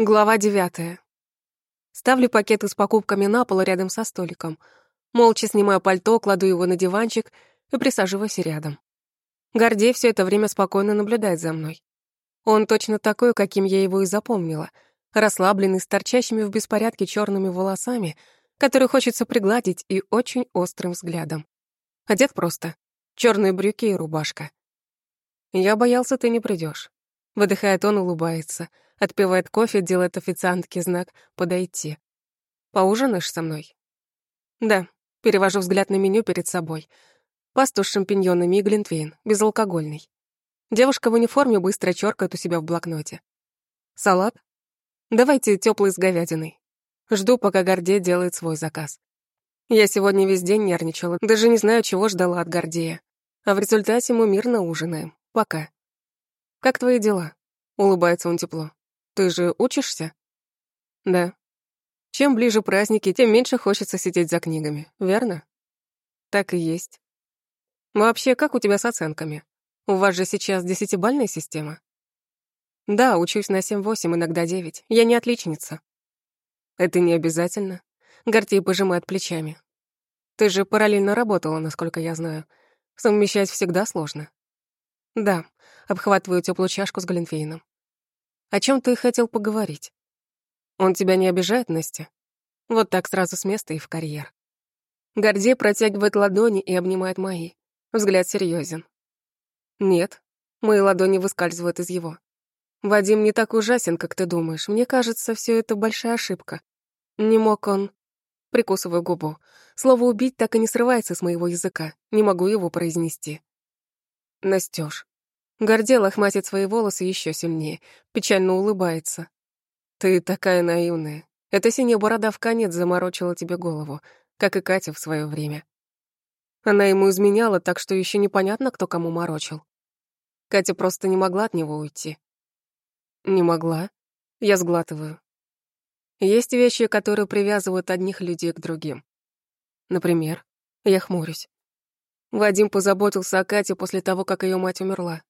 Глава девятая. Ставлю пакеты с покупками на пол рядом со столиком. Молча снимаю пальто, кладу его на диванчик и присаживаюсь рядом. Гордей все это время спокойно наблюдает за мной. Он точно такой, каким я его и запомнила. Расслабленный, с торчащими в беспорядке черными волосами, которые хочется пригладить и очень острым взглядом. Одет просто. черные брюки и рубашка. Я боялся, ты не придешь. Выдыхает он, улыбается — Отпивает кофе, делает официантке знак «подойти». «Поужинаешь со мной?» «Да». Перевожу взгляд на меню перед собой. Пасту с шампиньонами и глинтвейн, безалкогольный. Девушка в униформе быстро чёркает у себя в блокноте. «Салат?» «Давайте тёплый с говядиной». Жду, пока Гордей делает свой заказ. Я сегодня весь день нервничала, даже не знаю, чего ждала от Гордея. А в результате мы мирно ужинаем. Пока. «Как твои дела?» — улыбается он тепло. Ты же учишься? Да. Чем ближе праздники, тем меньше хочется сидеть за книгами, верно? Так и есть. Вообще, как у тебя с оценками? У вас же сейчас десятибальная система? Да, учусь на 7-8, иногда 9. Я не отличница. Это не обязательно. Гортей пожимает плечами. Ты же параллельно работала, насколько я знаю. Совмещать всегда сложно. Да, обхватываю теплую чашку с глинтвейном. О чем ты хотел поговорить? Он тебя не обижает, Настя? Вот так сразу с места и в карьер. Гордей протягивает ладони и обнимает мои. Взгляд серьезен. Нет, мои ладони выскальзывают из его. Вадим не так ужасен, как ты думаешь. Мне кажется, все это большая ошибка. Не мог он... Прикусываю губу. Слово «убить» так и не срывается с моего языка. Не могу его произнести. Настёж, Гордел охматит свои волосы еще сильнее, печально улыбается. «Ты такая наивная. Эта синяя борода в конец заморочила тебе голову, как и Катя в свое время. Она ему изменяла, так что еще непонятно, кто кому морочил. Катя просто не могла от него уйти. Не могла. Я сглатываю. Есть вещи, которые привязывают одних людей к другим. Например, я хмурюсь. Вадим позаботился о Кате после того, как ее мать умерла.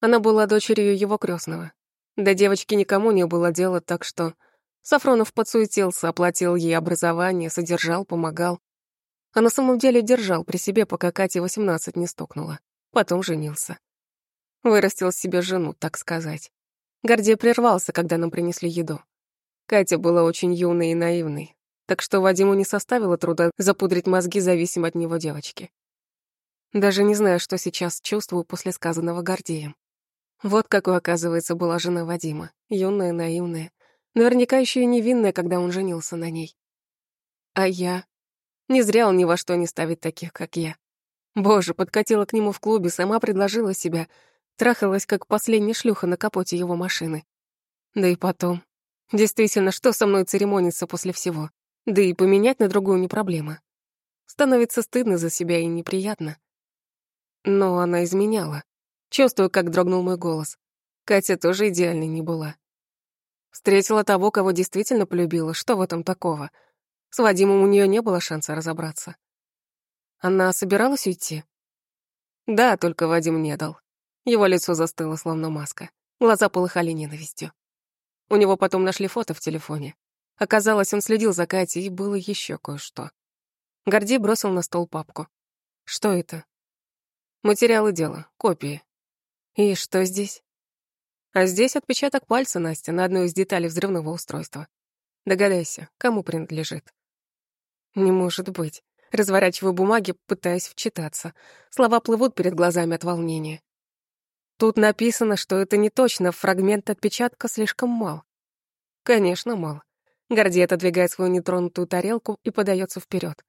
Она была дочерью его крестного. До девочки никому не было дела, так что Сафронов подсуетился, оплатил ей образование, содержал, помогал. А на самом деле держал при себе, пока Кате 18 не стукнула. Потом женился. Вырастил себе жену, так сказать. Гордей прервался, когда нам принесли еду. Катя была очень юной и наивной, так что Вадиму не составило труда запудрить мозги зависимой от него девочки. Даже не знаю, что сейчас чувствую после сказанного Гордеем. Вот какой, оказывается, была жена Вадима. Юная, наивная. Наверняка еще и невинная, когда он женился на ней. А я? Не зря он ни во что не ставит таких, как я. Боже, подкатила к нему в клубе, сама предложила себя. Трахалась, как последняя шлюха на капоте его машины. Да и потом. Действительно, что со мной церемониться после всего? Да и поменять на другую не проблема. Становится стыдно за себя и неприятно. Но она изменяла. Чувствую, как дрогнул мой голос. Катя тоже идеальной не была. Встретила того, кого действительно полюбила. Что в этом такого? С Вадимом у нее не было шанса разобраться. Она собиралась уйти? Да, только Вадим не дал. Его лицо застыло, словно маска. Глаза полыхали ненавистью. У него потом нашли фото в телефоне. Оказалось, он следил за Катей, и было еще кое-что. Гордей бросил на стол папку. Что это? Материалы дела, копии. И что здесь? А здесь отпечаток пальца Настя на одной из деталей взрывного устройства. Догадайся, кому принадлежит. Не может быть. Разворачиваю бумаги, пытаясь вчитаться. Слова плывут перед глазами от волнения. Тут написано, что это не точно, фрагмент отпечатка слишком мал. Конечно, мал. Гордей отодвигает свою нетронутую тарелку и подается вперед.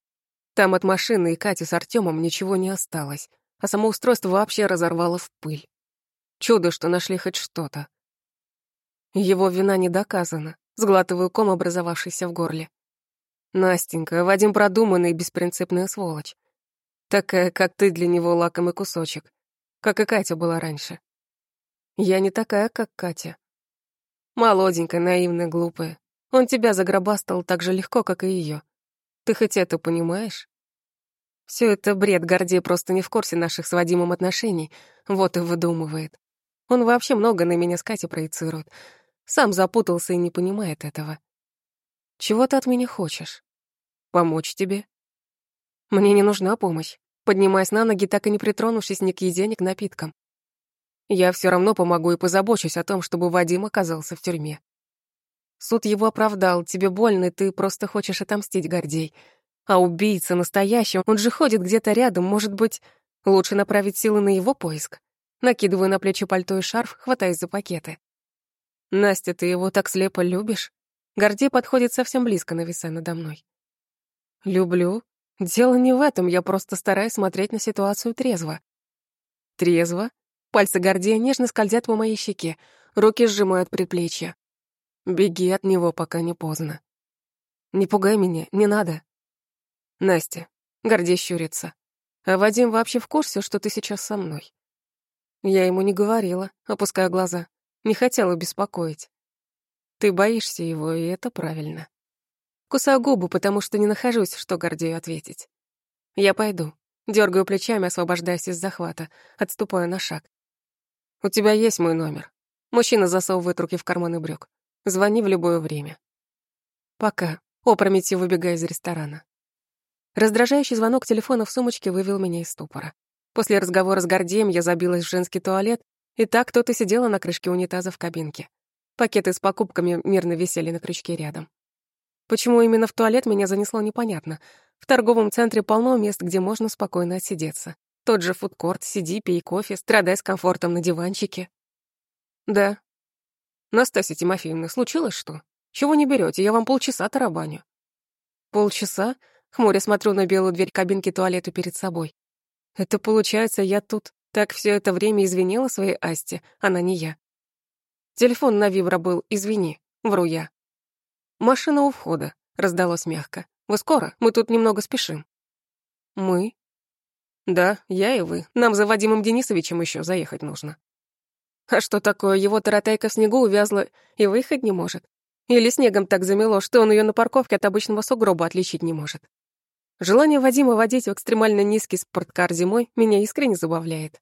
Там от машины и Кати с Артемом ничего не осталось, а само устройство вообще разорвало в пыль. Чудо, что нашли хоть что-то. Его вина не доказана. Сглатываю ком, образовавшийся в горле. Настенька, Вадим продуманный и беспринципная сволочь. Такая, как ты, для него лакомый кусочек. Как и Катя была раньше. Я не такая, как Катя. Молоденькая, наивная, глупая. Он тебя загробастал так же легко, как и ее. Ты хоть это понимаешь? Все это бред, Гордей просто не в курсе наших с Вадимом отношений, вот и выдумывает. Он вообще много на меня с Катей проецирует. Сам запутался и не понимает этого. Чего ты от меня хочешь? Помочь тебе? Мне не нужна помощь. Поднимаясь на ноги, так и не притронувшись ни к еде, ни к напиткам. Я все равно помогу и позабочусь о том, чтобы Вадим оказался в тюрьме. Суд его оправдал, тебе больно, и ты просто хочешь отомстить, Гордей. А убийца настоящий, он же ходит где-то рядом, может быть, лучше направить силы на его поиск. Накидываю на плечи пальто и шарф, хватаясь за пакеты. «Настя, ты его так слепо любишь?» Гордей подходит совсем близко, нависая надо мной. «Люблю. Дело не в этом, я просто стараюсь смотреть на ситуацию трезво». «Трезво?» Пальцы Гордея нежно скользят по моей щеке, руки сжимают предплечья. «Беги от него, пока не поздно». «Не пугай меня, не надо». «Настя», — Гордей щурится, «а Вадим вообще в курсе, что ты сейчас со мной?» Я ему не говорила, опуская глаза. Не хотела беспокоить. Ты боишься его, и это правильно. Кусаю губы, потому что не нахожусь, что Гордею ответить. Я пойду. Дергаю плечами, освобождаясь из захвата, отступаю на шаг. У тебя есть мой номер. Мужчина засовывает руки в карманы брюк. Звони в любое время. Пока. Опрометью выбегая из ресторана. Раздражающий звонок телефона в сумочке вывел меня из ступора. После разговора с Гордеем я забилась в женский туалет и так кто-то сидела на крышке унитаза в кабинке. Пакеты с покупками мирно висели на крючке рядом. Почему именно в туалет меня занесло непонятно. В торговом центре полно мест, где можно спокойно отсидеться. Тот же фудкорт, сиди, пей кофе, страдай с комфортом на диванчике. Да. Настасья Тимофеевна, случилось что? Чего не берете? Я вам полчаса тарабаню. Полчаса? Хмуря смотрю на белую дверь кабинки туалета перед собой. Это получается, я тут так все это время извинила своей Асте, она не я. Телефон на вибро был, извини, вру я. Машина у входа, раздалось мягко. Вы скоро? Мы тут немного спешим. Мы? Да, я и вы. Нам за Вадимом Денисовичем еще заехать нужно. А что такое, его таратайка в снегу увязла и выехать не может? Или снегом так замело, что он ее на парковке от обычного сугроба отличить не может? Желание Вадима водить в экстремально низкий спорткар зимой меня искренне забавляет.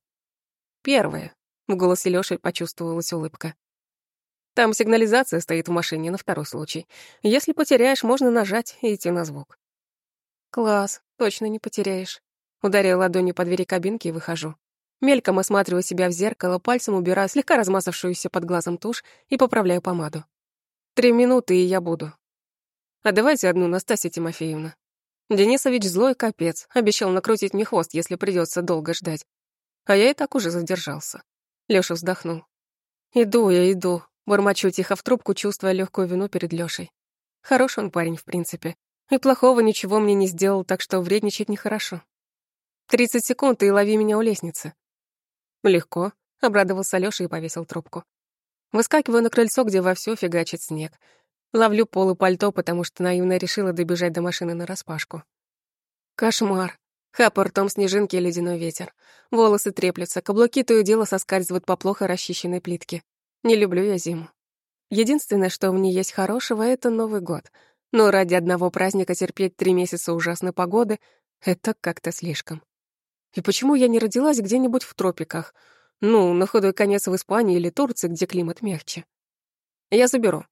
Первое. В голосе Лёши почувствовалась улыбка. Там сигнализация стоит в машине на второй случай. Если потеряешь, можно нажать и идти на звук. Класс, точно не потеряешь. Ударяю ладонью по двери кабинки и выхожу. Мельком осматриваю себя в зеркало, пальцем убираю слегка размазавшуюся под глазом тушь и поправляю помаду. Три минуты, и я буду. А давайте одну, Настасья Тимофеевна. Денисович злой капец, обещал накрутить мне хвост, если придется долго ждать. А я и так уже задержался. Лёша вздохнул. Иду я, иду. Бормочу тихо в трубку, чувствуя легкую вину перед Лёшей. Хороший он парень, в принципе. И плохого ничего мне не сделал, так что вредничать нехорошо. Тридцать секунд, и лови меня у лестницы. Легко, обрадовался Лёша и повесил трубку. Выскакиваю на крыльцо, где вовсю фигачит снег. Ловлю полы пальто, потому что наивно решила добежать до машины нараспашку. Кошмар. Хапа ртом снежинки и ледяной ветер. Волосы треплются, каблуки то и дело соскальзывают по плохо расчищенной плитке. Не люблю я зиму. Единственное, что в ней есть хорошего, — это Новый год. Но ради одного праздника терпеть три месяца ужасной погоды — это как-то слишком. И почему я не родилась где-нибудь в тропиках? Ну, на худой конец в Испании или Турции, где климат мягче. Я заберу.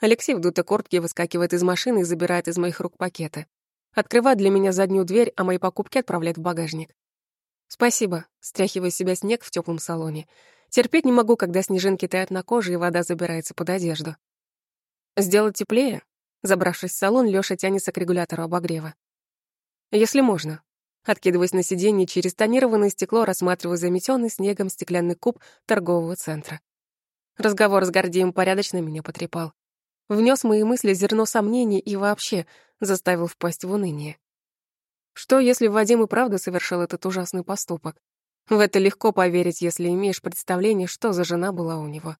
Алексей в дутой куртке выскакивает из машины и забирает из моих рук пакеты. Открывает для меня заднюю дверь, а мои покупки отправляет в багажник. «Спасибо», — стряхиваю себя снег в теплом салоне. Терпеть не могу, когда снежинки тают на коже и вода забирается под одежду. «Сделать теплее?» Забравшись в салон, Лёша тянется к регулятору обогрева. «Если можно». Откидываясь на сиденье, через тонированное стекло рассматриваю заметенный снегом стеклянный куб торгового центра. Разговор с Гордеем порядочно меня потрепал внес мои мысли зерно сомнений и вообще заставил впасть в уныние. Что, если Вадим и правда совершил этот ужасный поступок? В это легко поверить, если имеешь представление, что за жена была у него.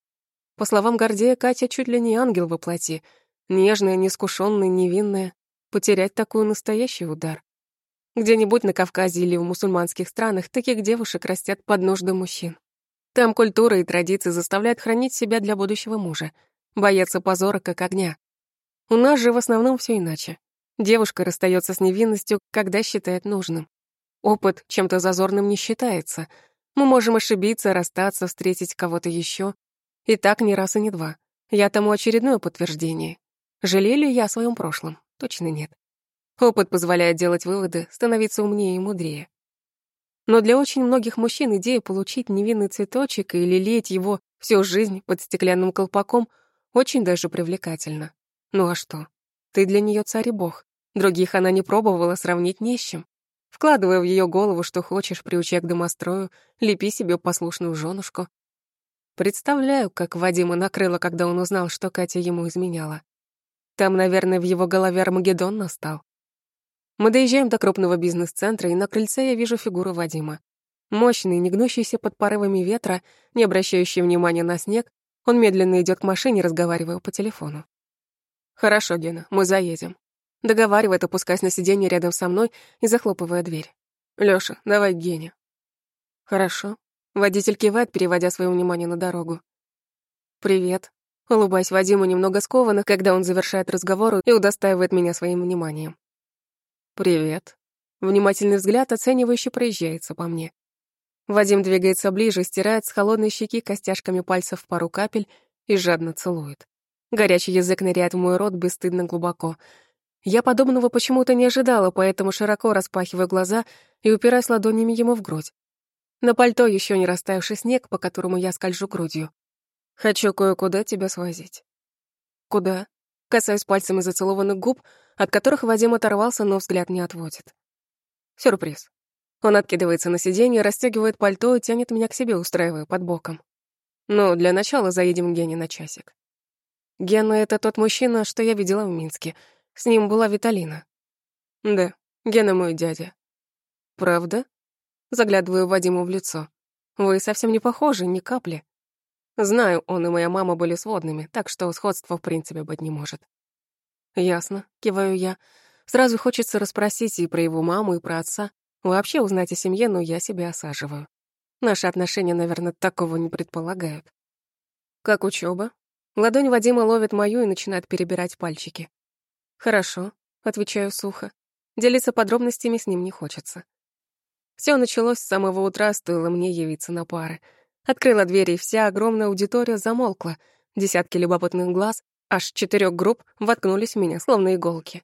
По словам Гордея, Катя чуть ли не ангел во плоти, нежная, неискушенная, невинная. Потерять такую настоящий удар. Где-нибудь на Кавказе или в мусульманских странах таких девушек растят под нужды мужчин. Там культура и традиции заставляют хранить себя для будущего мужа — боятся позора как огня. У нас же в основном все иначе. Девушка расстается с невинностью, когда считает нужным. Опыт чем-то зазорным не считается. Мы можем ошибиться, расстаться, встретить кого-то еще. И так не раз и не два. Я тому очередное подтверждение. Жалею ли я о своем прошлом? Точно нет. Опыт позволяет делать выводы, становиться умнее и мудрее. Но для очень многих мужчин идея получить невинный цветочек и лелеять его всю жизнь под стеклянным колпаком очень даже привлекательна. Ну а что? Ты для нее царь и бог. Других она не пробовала сравнить не с чем. Вкладывая в ее голову, что хочешь, приучай к домострою, лепи себе послушную женушку. Представляю, как Вадима накрыло, когда он узнал, что Катя ему изменяла. Там, наверное, в его голове Армагеддон настал. Мы доезжаем до крупного бизнес-центра, и на крыльце я вижу фигуру Вадима. Мощный, не гнущийся под порывами ветра, не обращающий внимания на снег, он медленно идет к машине, разговаривая по телефону. «Хорошо, Гена, мы заедем». Договаривает, опускаясь на сиденье рядом со мной и захлопывая дверь. «Лёша, давай к Гене». «Хорошо». Водитель кивает, переводя свое внимание на дорогу. «Привет». Улыбаясь Вадиму немного скованно, когда он завершает разговор и удостаивает меня своим вниманием. «Привет». Внимательный взгляд оценивающе проезжается по мне. Вадим двигается ближе, стирает с холодной щеки костяшками пальцев пару капель и жадно целует. Горячий язык ныряет в мой рот бесстыдно глубоко. Я подобного почему-то не ожидала, поэтому широко распахиваю глаза и упираюсь ладонями ему в грудь. На пальто еще не растаявший снег, по которому я скольжу грудью. Хочу кое-куда тебя свозить. Куда? Касаюсь пальцами зацелованных губ, от которых Вадим оторвался, но взгляд не отводит. Сюрприз. Он откидывается на сиденье, расстегивает пальто и тянет меня к себе, устраивая под боком. Но для начала заедем к Гене на часик. Гена — это тот мужчина, что я видела в Минске. С ним была Виталина. Да, Гена мой дядя. Правда? Заглядываю Вадиму в лицо. Вы совсем не похожи, ни капли. Знаю, он и моя мама были сводными, так что сходства в принципе быть не может. «Ясно», — киваю я. Сразу хочется расспросить и про его маму, и про отца. Вообще узнать о семье, но я себя осаживаю. Наши отношения, наверное, такого не предполагают. Как учеба? Ладонь Вадима ловит мою и начинает перебирать пальчики. «Хорошо», — отвечаю сухо. Делиться подробностями с ним не хочется. Все началось с самого утра, стоило мне явиться на пары. Открыла дверь, и вся огромная аудитория замолкла. Десятки любопытных глаз Аж четырех групп воткнулись в меня, словно иголки.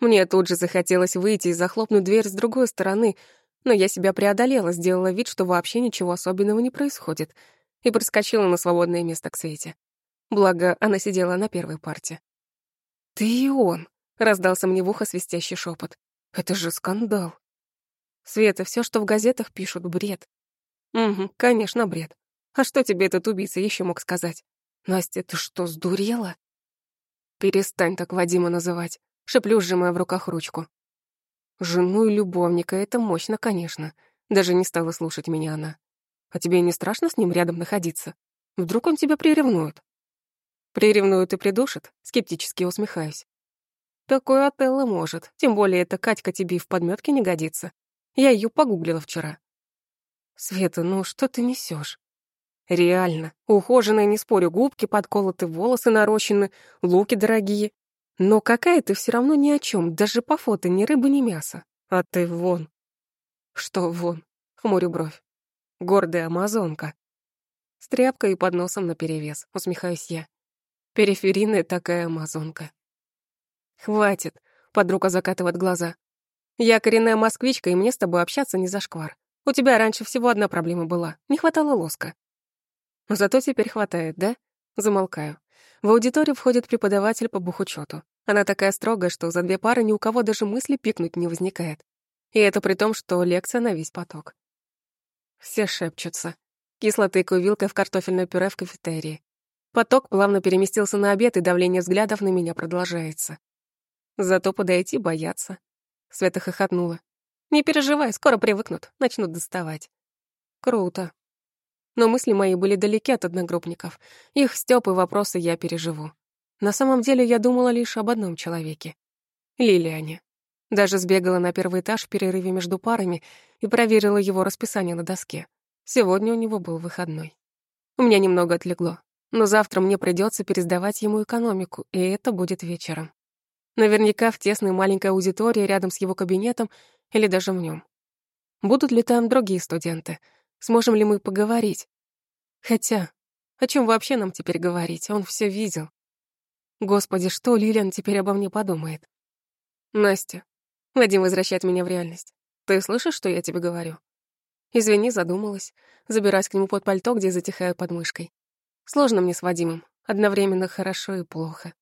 Мне тут же захотелось выйти и захлопнуть дверь с другой стороны, но я себя преодолела, сделала вид, что вообще ничего особенного не происходит, и проскочила на свободное место к Свете. Благо, она сидела на первой парте. «Ты и он!» — раздался мне в ухо свистящий шепот. «Это же скандал!» «Света, все, что в газетах пишут, бред». «Угу, конечно, бред. А что тебе этот убийца еще мог сказать? Настя, ты что, сдурела?» «Перестань так Вадима называть», — шеплю, сжимая в руках ручку. «Жену и любовника — это мощно, конечно. Даже не стала слушать меня она. А тебе не страшно с ним рядом находиться? Вдруг он тебя приревнует?» «Приревнует и придушит?» — скептически усмехаюсь. «Такое Отелло может, тем более эта Катька тебе в подметке не годится. Я ее погуглила вчера». «Света, ну что ты несешь? Реально. Ухоженные, не спорю, губки подколоты, волосы нарощены, луки дорогие. Но какая ты все равно ни о чем, даже по фото ни рыба, ни мясо. А ты вон. Что вон? Хмурю бровь. Гордая амазонка. С тряпкой и подносом наперевес, усмехаюсь я. Периферийная такая амазонка. Хватит, подруга закатывает глаза. Я коренная москвичка, и мне с тобой общаться не за шквар. У тебя раньше всего одна проблема была. Не хватало лоска. Зато теперь хватает, да? Замолкаю. В аудиторию входит преподаватель по бухучету. Она такая строгая, что за две пары ни у кого даже мысли пикнуть не возникает. И это при том, что лекция на весь поток. Все шепчутся. Кисло тыкаю вилкой в картофельное пюре в кафетерии. Поток плавно переместился на обед, и давление взглядов на меня продолжается. Зато подойти боятся. Света хохотнула. «Не переживай, скоро привыкнут, начнут доставать». «Круто но мысли мои были далеки от одногруппников. Их стёб и вопросы я переживу. На самом деле я думала лишь об одном человеке — Лилиане. Даже сбегала на первый этаж в перерыве между парами и проверила его расписание на доске. Сегодня у него был выходной. У меня немного отлегло, но завтра мне придется пересдавать ему экономику, и это будет вечером. Наверняка в тесной маленькой аудитории рядом с его кабинетом или даже в нем. Будут ли там другие студенты — Сможем ли мы поговорить? Хотя, О чем вообще нам теперь говорить? Он все видел. Господи, что Лилиан теперь обо мне подумает? Настя. Вадим возвращает меня в реальность. Ты слышишь, что я тебе говорю? Извини, задумалась. Забираюсь к нему под пальто, где затихаю под мышкой. Сложно мне с Вадимом. Одновременно хорошо и плохо.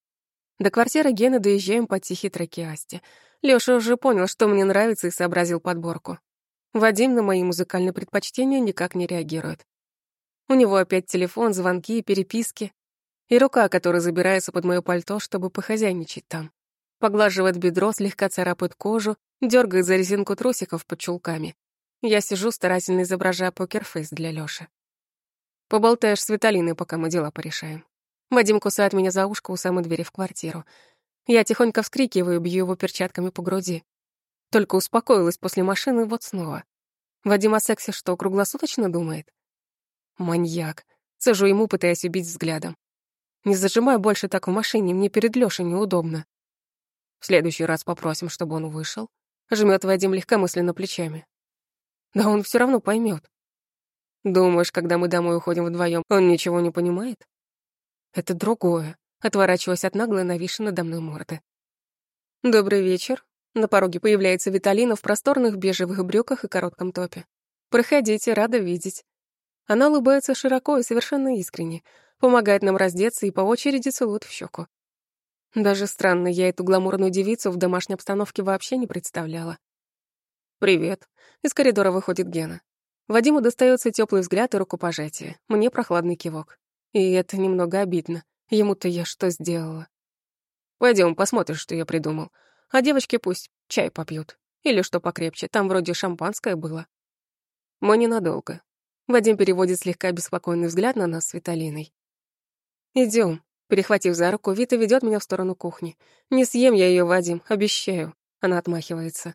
До квартиры Гены доезжаем под тихий треки Асти. Лёша уже понял, что мне нравится, и сообразил подборку. Вадим на мои музыкальные предпочтения никак не реагирует. У него опять телефон, звонки, переписки. И рука, которая забирается под моё пальто, чтобы похозяйничать там. Поглаживает бедро, слегка царапает кожу, дергает за резинку трусиков под чулками. Я сижу, старательно изображая покерфейс для Лёши. Поболтаешь с Виталиной, пока мы дела порешаем. Вадим кусает меня за ушко у самой двери в квартиру. Я тихонько вскрикиваю, бью его перчатками по груди. Только успокоилась после машины, вот снова. Вадим о сексе что, круглосуточно думает? Маньяк. Сажу ему, пытаясь убить взглядом. Не зажимай больше так в машине, мне перед Лёшей неудобно. В следующий раз попросим, чтобы он вышел. Жмет Вадим легкомысленно плечами. Да он все равно поймет. Думаешь, когда мы домой уходим вдвоем, он ничего не понимает? Это другое. Отворачиваясь от наглой, нависшей надо мной морды. «Добрый вечер». На пороге появляется Виталина в просторных бежевых брюках и коротком топе. «Проходите, рада видеть». Она улыбается широко и совершенно искренне, помогает нам раздеться и по очереди целует в щеку. Даже странно, я эту гламурную девицу в домашней обстановке вообще не представляла. «Привет». Из коридора выходит Гена. Вадиму достается теплый взгляд и рукопожатие. Мне прохладный кивок. И это немного обидно. Ему-то я что сделала? Пойдем, посмотришь, что я придумал. А девочки пусть чай попьют. Или что покрепче, там вроде шампанское было. Мы ненадолго. Вадим переводит слегка беспокойный взгляд на нас с Виталиной. Идем. Перехватив за руку, Вита ведет меня в сторону кухни. Не съем я ее, Вадим, обещаю. Она отмахивается.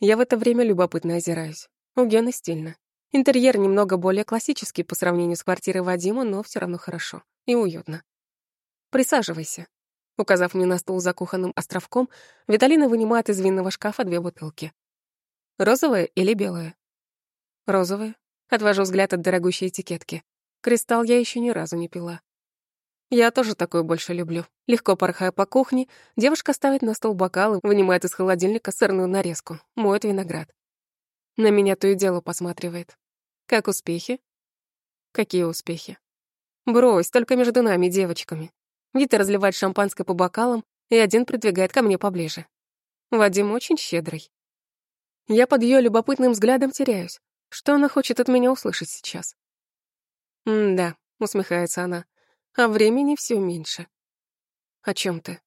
Я в это время любопытно озираюсь. У Гены стильно. Интерьер немного более классический по сравнению с квартирой Вадима, но все равно хорошо и уютно. «Присаживайся». Указав мне на стул за кухонным островком, Виталина вынимает из винного шкафа две бутылки. «Розовая или белая?» «Розовая». Отвожу взгляд от дорогущей этикетки. Кристалл я еще ни разу не пила. Я тоже такое больше люблю. Легко порхая по кухне, девушка ставит на стол бокалы, вынимает из холодильника сырную нарезку, моет виноград. На меня то и дело посматривает. Как успехи? Какие успехи? Брось, только между нами, девочками. Вита разливает шампанское по бокалам, и один придвигает ко мне поближе. Вадим очень щедрый. Я под ее любопытным взглядом теряюсь. Что она хочет от меня услышать сейчас? «М-да», — усмехается она, — «а времени все меньше». «О чем ты?»